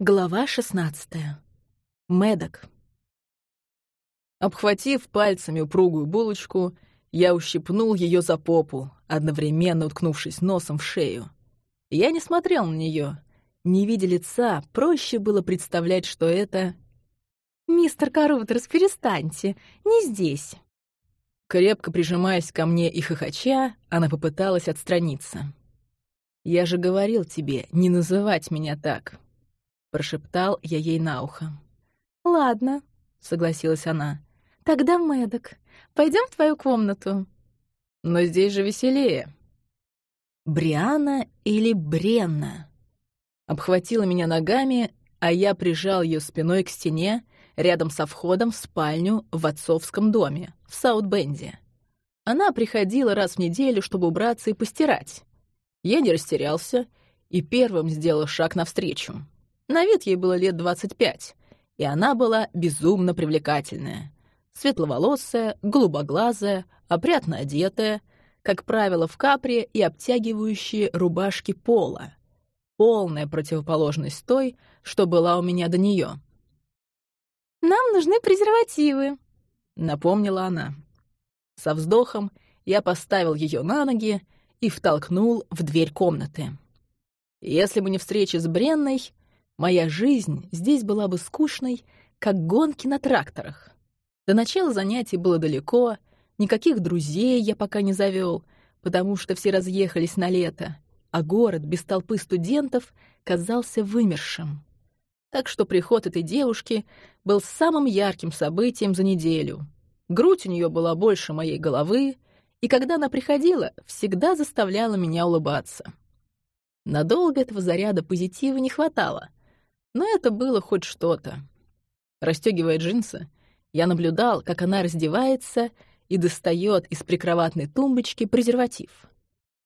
Глава 16. Медок. Обхватив пальцами упругую булочку, я ущипнул ее за попу, одновременно уткнувшись носом в шею. Я не смотрел на нее. Не видя лица, проще было представлять, что это... «Мистер Карутерс, перестаньте, не здесь». Крепко прижимаясь ко мне и хохоча, она попыталась отстраниться. «Я же говорил тебе не называть меня так», — прошептал я ей на ухо. «Ладно», — согласилась она. «Тогда, Мэддок, пойдем в твою комнату». «Но здесь же веселее». «Бриана или Бренна?» Обхватила меня ногами, а я прижал ее спиной к стене рядом со входом в спальню в отцовском доме в Саутбенде. Она приходила раз в неделю, чтобы убраться и постирать. Я не растерялся и первым сделал шаг навстречу. На вид ей было лет 25, и она была безумно привлекательная. Светловолосая, голубоглазая, опрятно одетая, как правило, в капре и обтягивающие рубашки пола. Полная противоположность той, что была у меня до нее. «Нам нужны презервативы», — напомнила она. Со вздохом я поставил ее на ноги и втолкнул в дверь комнаты. Если бы не встреча с Бренной, Моя жизнь здесь была бы скучной, как гонки на тракторах. До начала занятий было далеко, никаких друзей я пока не завел, потому что все разъехались на лето, а город без толпы студентов казался вымершим. Так что приход этой девушки был самым ярким событием за неделю. Грудь у нее была больше моей головы, и когда она приходила, всегда заставляла меня улыбаться. Надолго этого заряда позитива не хватало — но это было хоть что-то. Растёгивая джинсы, я наблюдал, как она раздевается и достает из прикроватной тумбочки презерватив.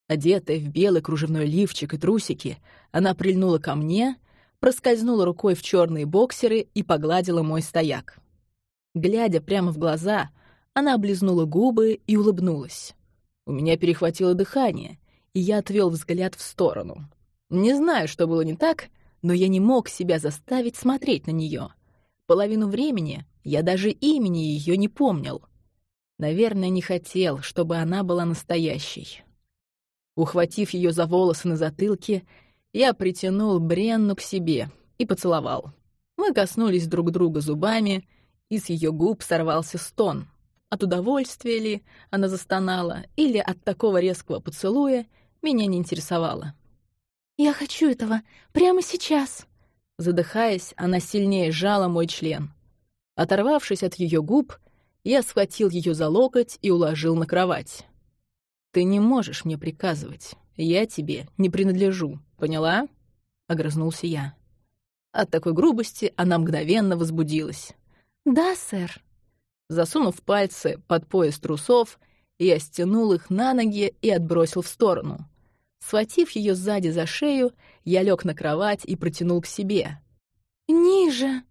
Одетая в белый кружевной лифчик и трусики, она прильнула ко мне, проскользнула рукой в черные боксеры и погладила мой стояк. Глядя прямо в глаза, она облизнула губы и улыбнулась. У меня перехватило дыхание, и я отвел взгляд в сторону. Не знаю, что было не так — но я не мог себя заставить смотреть на нее. Половину времени я даже имени ее не помнил. Наверное, не хотел, чтобы она была настоящей. Ухватив ее за волосы на затылке, я притянул Бренну к себе и поцеловал. Мы коснулись друг друга зубами, и с ее губ сорвался стон. От удовольствия ли она застонала, или от такого резкого поцелуя, меня не интересовало. «Я хочу этого прямо сейчас!» Задыхаясь, она сильнее сжала мой член. Оторвавшись от ее губ, я схватил ее за локоть и уложил на кровать. «Ты не можешь мне приказывать. Я тебе не принадлежу. Поняла?» — огрызнулся я. От такой грубости она мгновенно возбудилась. «Да, сэр». Засунув пальцы под пояс трусов, я стянул их на ноги и отбросил в сторону. Схватив ее сзади за шею, я лег на кровать и протянул к себе. «Ниже!»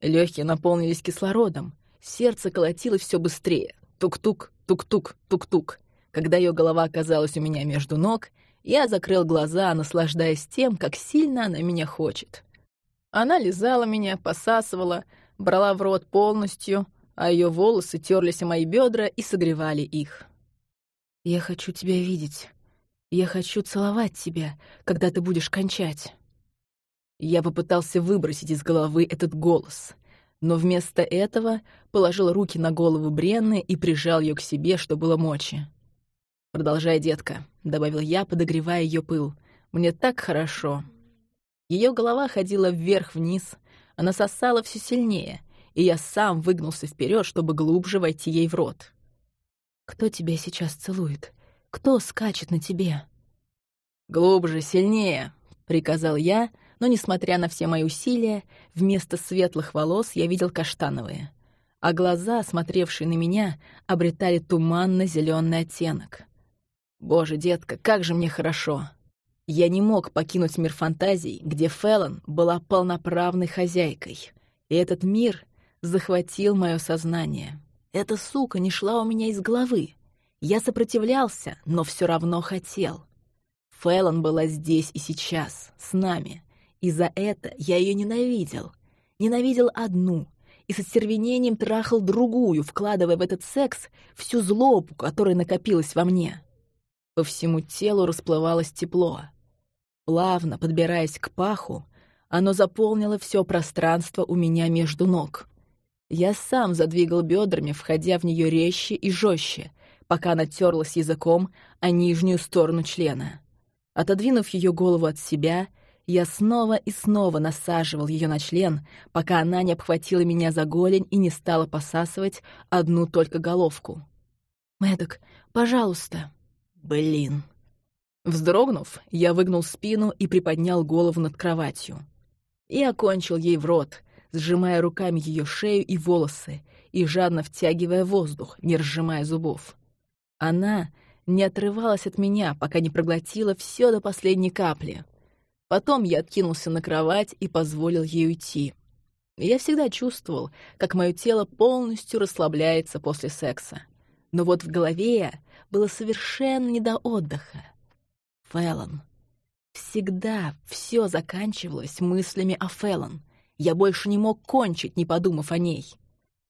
Легкие наполнились кислородом, сердце колотилось все быстрее. Тук-тук, тук-тук, тук-тук. Когда ее голова оказалась у меня между ног, я закрыл глаза, наслаждаясь тем, как сильно она меня хочет. Она лизала меня, посасывала, брала в рот полностью, а ее волосы терлись о мои бедра и согревали их. «Я хочу тебя видеть», я хочу целовать тебя, когда ты будешь кончать». Я попытался выбросить из головы этот голос, но вместо этого положил руки на голову Бренны и прижал ее к себе, что было мочи. «Продолжай, детка», — добавил я, подогревая ее пыл. «Мне так хорошо». Ее голова ходила вверх-вниз, она сосала все сильнее, и я сам выгнулся вперед, чтобы глубже войти ей в рот. «Кто тебя сейчас целует?» Кто скачет на тебе?» «Глубже, сильнее», — приказал я, но, несмотря на все мои усилия, вместо светлых волос я видел каштановые, а глаза, смотревшие на меня, обретали туманно зеленый оттенок. «Боже, детка, как же мне хорошо!» Я не мог покинуть мир фантазий, где Феллон была полноправной хозяйкой, и этот мир захватил мое сознание. Эта сука не шла у меня из головы. Я сопротивлялся, но все равно хотел. Фэллон была здесь и сейчас, с нами, И за это я ее ненавидел. Ненавидел одну и с остервенением трахал другую, вкладывая в этот секс всю злобу, которая накопилась во мне. По всему телу расплывалось тепло. Плавно подбираясь к паху, оно заполнило все пространство у меня между ног. Я сам задвигал бедрами, входя в нее резче и жестче, пока она терлась языком о нижнюю сторону члена. Отодвинув ее голову от себя, я снова и снова насаживал ее на член, пока она не обхватила меня за голень и не стала посасывать одну только головку. «Мэддок, пожалуйста». «Блин». Вздрогнув, я выгнул спину и приподнял голову над кроватью. И окончил ей в рот, сжимая руками ее шею и волосы и жадно втягивая воздух, не разжимая зубов. Она не отрывалась от меня, пока не проглотила все до последней капли. Потом я откинулся на кровать и позволил ей уйти. Я всегда чувствовал, как мое тело полностью расслабляется после секса. Но вот в голове было совершенно не до отдыха. Фэллон. Всегда все заканчивалось мыслями о Фэллон. Я больше не мог кончить, не подумав о ней.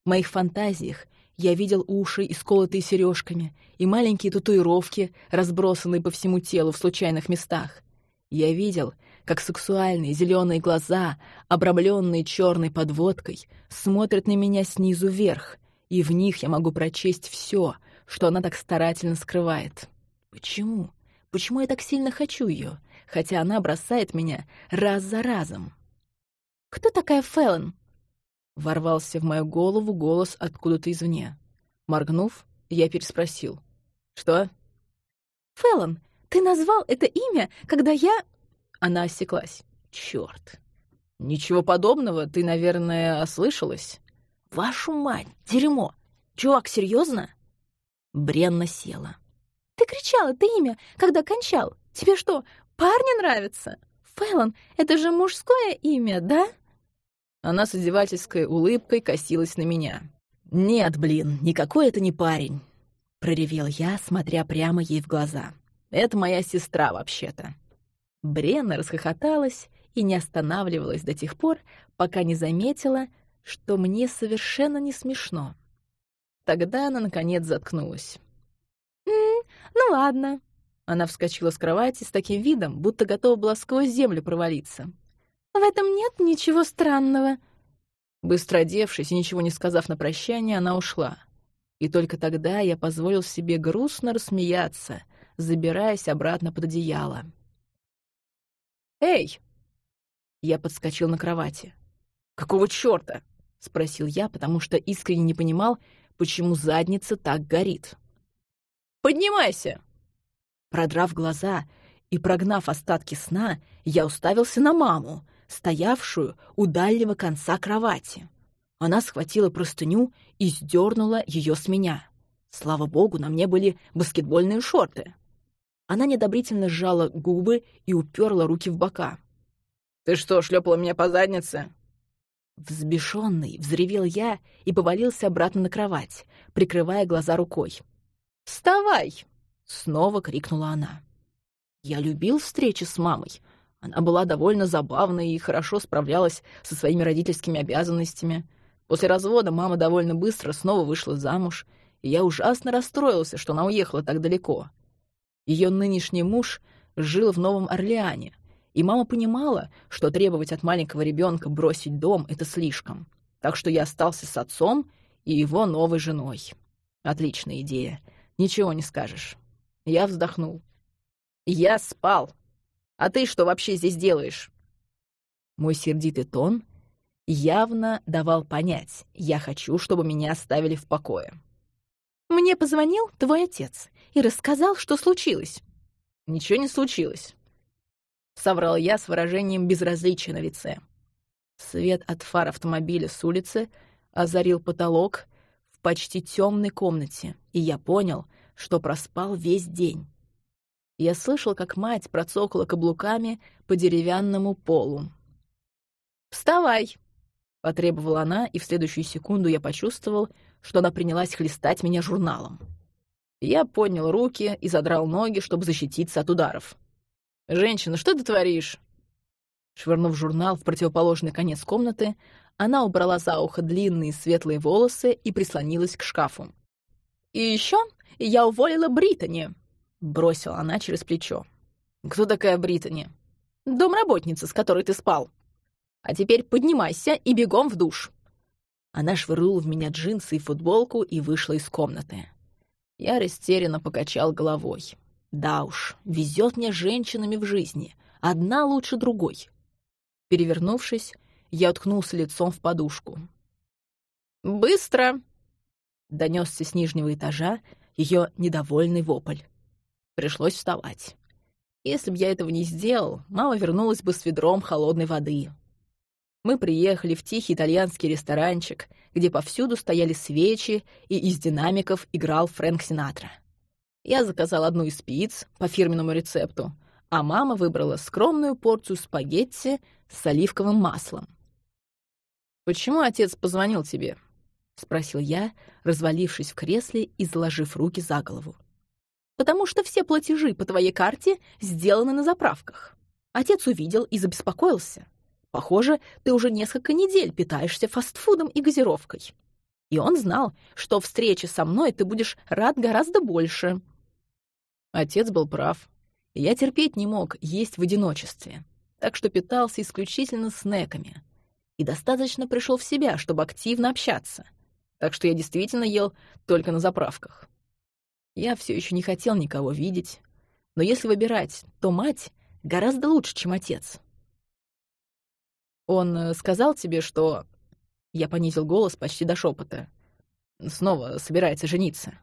В моих фантазиях я видел уши, исколотые сережками, и маленькие татуировки, разбросанные по всему телу в случайных местах. Я видел, как сексуальные зеленые глаза, обрамленные черной подводкой, смотрят на меня снизу вверх, и в них я могу прочесть все, что она так старательно скрывает. Почему? Почему я так сильно хочу ее, хотя она бросает меня раз за разом? «Кто такая Фэллон?» Ворвался в мою голову голос откуда-то извне. Моргнув, я переспросил. «Что?» «Фэллон, ты назвал это имя, когда я...» Она осеклась. «Чёрт! Ничего подобного, ты, наверное, ослышалась?» «Вашу мать, дерьмо! Чувак, серьезно? Бренна села. «Ты кричал это имя, когда кончал. Тебе что, парни нравятся? Фэллон, это же мужское имя, да?» Она с издевательской улыбкой косилась на меня. «Нет, блин, никакой это не парень», — проревел я, смотря прямо ей в глаза. «Это моя сестра, вообще-то». Бренна расхохоталась и не останавливалась до тех пор, пока не заметила, что мне совершенно не смешно. Тогда она, наконец, заткнулась. «М -м, «Ну ладно». Она вскочила с кровати с таким видом, будто готова была сквозь землю провалиться. В этом нет ничего странного». Быстро одевшись и ничего не сказав на прощание, она ушла. И только тогда я позволил себе грустно рассмеяться, забираясь обратно под одеяло. «Эй!» Я подскочил на кровати. «Какого чёрта?» — спросил я, потому что искренне не понимал, почему задница так горит. «Поднимайся!» Продрав глаза и прогнав остатки сна, я уставился на маму, стоявшую у дальнего конца кровати. Она схватила простыню и сдернула ее с меня. Слава богу, на мне были баскетбольные шорты. Она недобрительно сжала губы и уперла руки в бока. «Ты что, шлепала меня по заднице?» Взбешенный, взревел я и повалился обратно на кровать, прикрывая глаза рукой. «Вставай!» — снова крикнула она. Я любил встречи с мамой, она была довольно забавной и хорошо справлялась со своими родительскими обязанностями. После развода мама довольно быстро снова вышла замуж, и я ужасно расстроился, что она уехала так далеко. Ее нынешний муж жил в Новом Орлеане, и мама понимала, что требовать от маленького ребенка бросить дом — это слишком. Так что я остался с отцом и его новой женой. Отличная идея. Ничего не скажешь. Я вздохнул. Я спал. А ты что вообще здесь делаешь?» Мой сердитый тон явно давал понять, я хочу, чтобы меня оставили в покое. «Мне позвонил твой отец и рассказал, что случилось». «Ничего не случилось», — соврал я с выражением безразличия на лице. Свет от фар автомобиля с улицы озарил потолок в почти темной комнате, и я понял, что проспал весь день. Я слышал, как мать процокала каблуками по деревянному полу. «Вставай!» — потребовала она, и в следующую секунду я почувствовал, что она принялась хлестать меня журналом. Я поднял руки и задрал ноги, чтобы защититься от ударов. «Женщина, что ты творишь?» Швырнув журнал в противоположный конец комнаты, она убрала за ухо длинные светлые волосы и прислонилась к шкафу. «И еще я уволила Британи», — бросила она через плечо. «Кто такая Британи?» «Домработница, с которой ты спал. А теперь поднимайся и бегом в душ». Она швырнула в меня джинсы и футболку и вышла из комнаты. Я растерянно покачал головой. Да уж, везет мне женщинами в жизни. Одна лучше другой. Перевернувшись, я уткнулся лицом в подушку. «Быстро!» — донесся с нижнего этажа ее недовольный вопль. Пришлось вставать. Если бы я этого не сделал, мама вернулась бы с ведром холодной воды. Мы приехали в тихий итальянский ресторанчик, где повсюду стояли свечи, и из динамиков играл Фрэнк Синатра. Я заказал одну из пиц по фирменному рецепту, а мама выбрала скромную порцию спагетти с оливковым маслом. «Почему отец позвонил тебе?» — спросил я, развалившись в кресле и заложив руки за голову. «Потому что все платежи по твоей карте сделаны на заправках. Отец увидел и забеспокоился. Похоже, ты уже несколько недель питаешься фастфудом и газировкой. И он знал, что встречи со мной ты будешь рад гораздо больше». Отец был прав. Я терпеть не мог есть в одиночестве, так что питался исключительно снеками. И достаточно пришел в себя, чтобы активно общаться. Так что я действительно ел только на заправках. Я все еще не хотел никого видеть, но если выбирать, то мать гораздо лучше, чем отец. Он э, сказал тебе, что... Я понизил голос почти до шепота. Снова собирается жениться.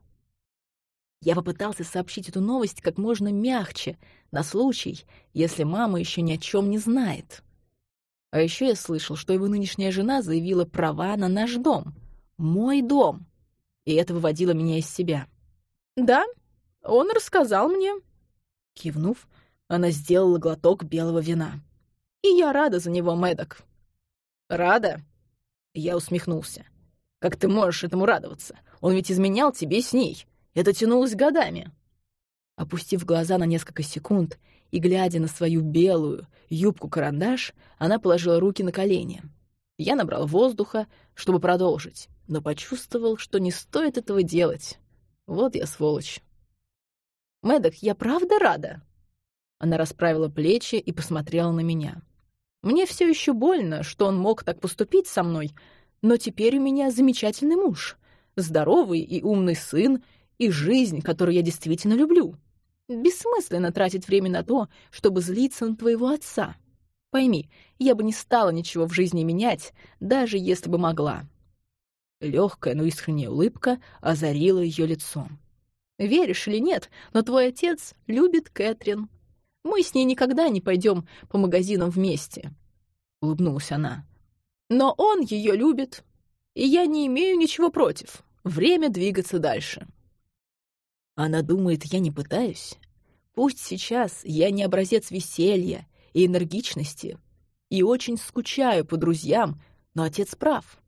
Я попытался сообщить эту новость как можно мягче, на случай, если мама еще ни о чем не знает. А еще я слышал, что его нынешняя жена заявила права на наш дом. Мой дом. И это выводило меня из себя. «Да, он рассказал мне». Кивнув, она сделала глоток белого вина. И я рада за него, Мэддок. Рада? Я усмехнулся. Как ты можешь этому радоваться? Он ведь изменял тебе с ней. Это тянулось годами. Опустив глаза на несколько секунд и глядя на свою белую юбку-карандаш, она положила руки на колени. Я набрал воздуха, чтобы продолжить, но почувствовал, что не стоит этого делать. Вот я сволочь. «Мэддок, я правда рада?» Она расправила плечи и посмотрела на меня. Мне все еще больно, что он мог так поступить со мной, но теперь у меня замечательный муж, здоровый и умный сын и жизнь, которую я действительно люблю. Бессмысленно тратить время на то, чтобы злиться на твоего отца. Пойми, я бы не стала ничего в жизни менять, даже если бы могла. Легкая, но искренняя улыбка озарила ее лицо. Веришь или нет, но твой отец любит Кэтрин. Мы с ней никогда не пойдем по магазинам вместе», — улыбнулась она. «Но он ее любит, и я не имею ничего против. Время двигаться дальше». Она думает, я не пытаюсь. Пусть сейчас я не образец веселья и энергичности, и очень скучаю по друзьям, но отец прав.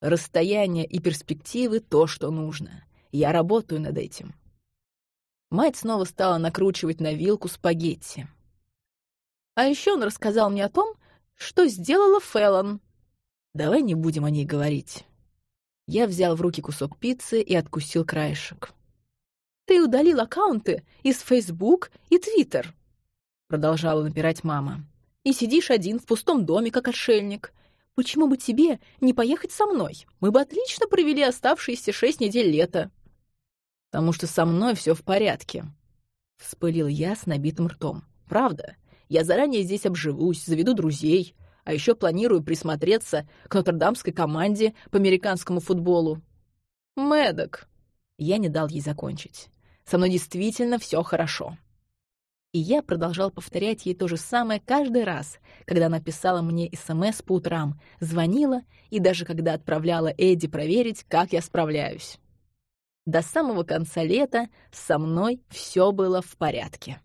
Расстояние и перспективы — то, что нужно. Я работаю над этим. Мать снова стала накручивать на вилку спагетти. А еще он рассказал мне о том, что сделала Фэллон. Давай не будем о ней говорить. Я взял в руки кусок пиццы и откусил краешек. «Ты удалил аккаунты из Facebook и Twitter», — продолжала напирать мама. «И сидишь один в пустом доме, как отшельник. Почему бы тебе не поехать со мной? Мы бы отлично провели оставшиеся шесть недель лета» потому что со мной все в порядке», — вспылил я с набитым ртом. «Правда, я заранее здесь обживусь, заведу друзей, а еще планирую присмотреться к нотр-дамской команде по американскому футболу». «Мэддок», — я не дал ей закончить. «Со мной действительно все хорошо». И я продолжал повторять ей то же самое каждый раз, когда она писала мне СМС по утрам, звонила и даже когда отправляла Эдди проверить, как я справляюсь. До самого конца лета со мной все было в порядке.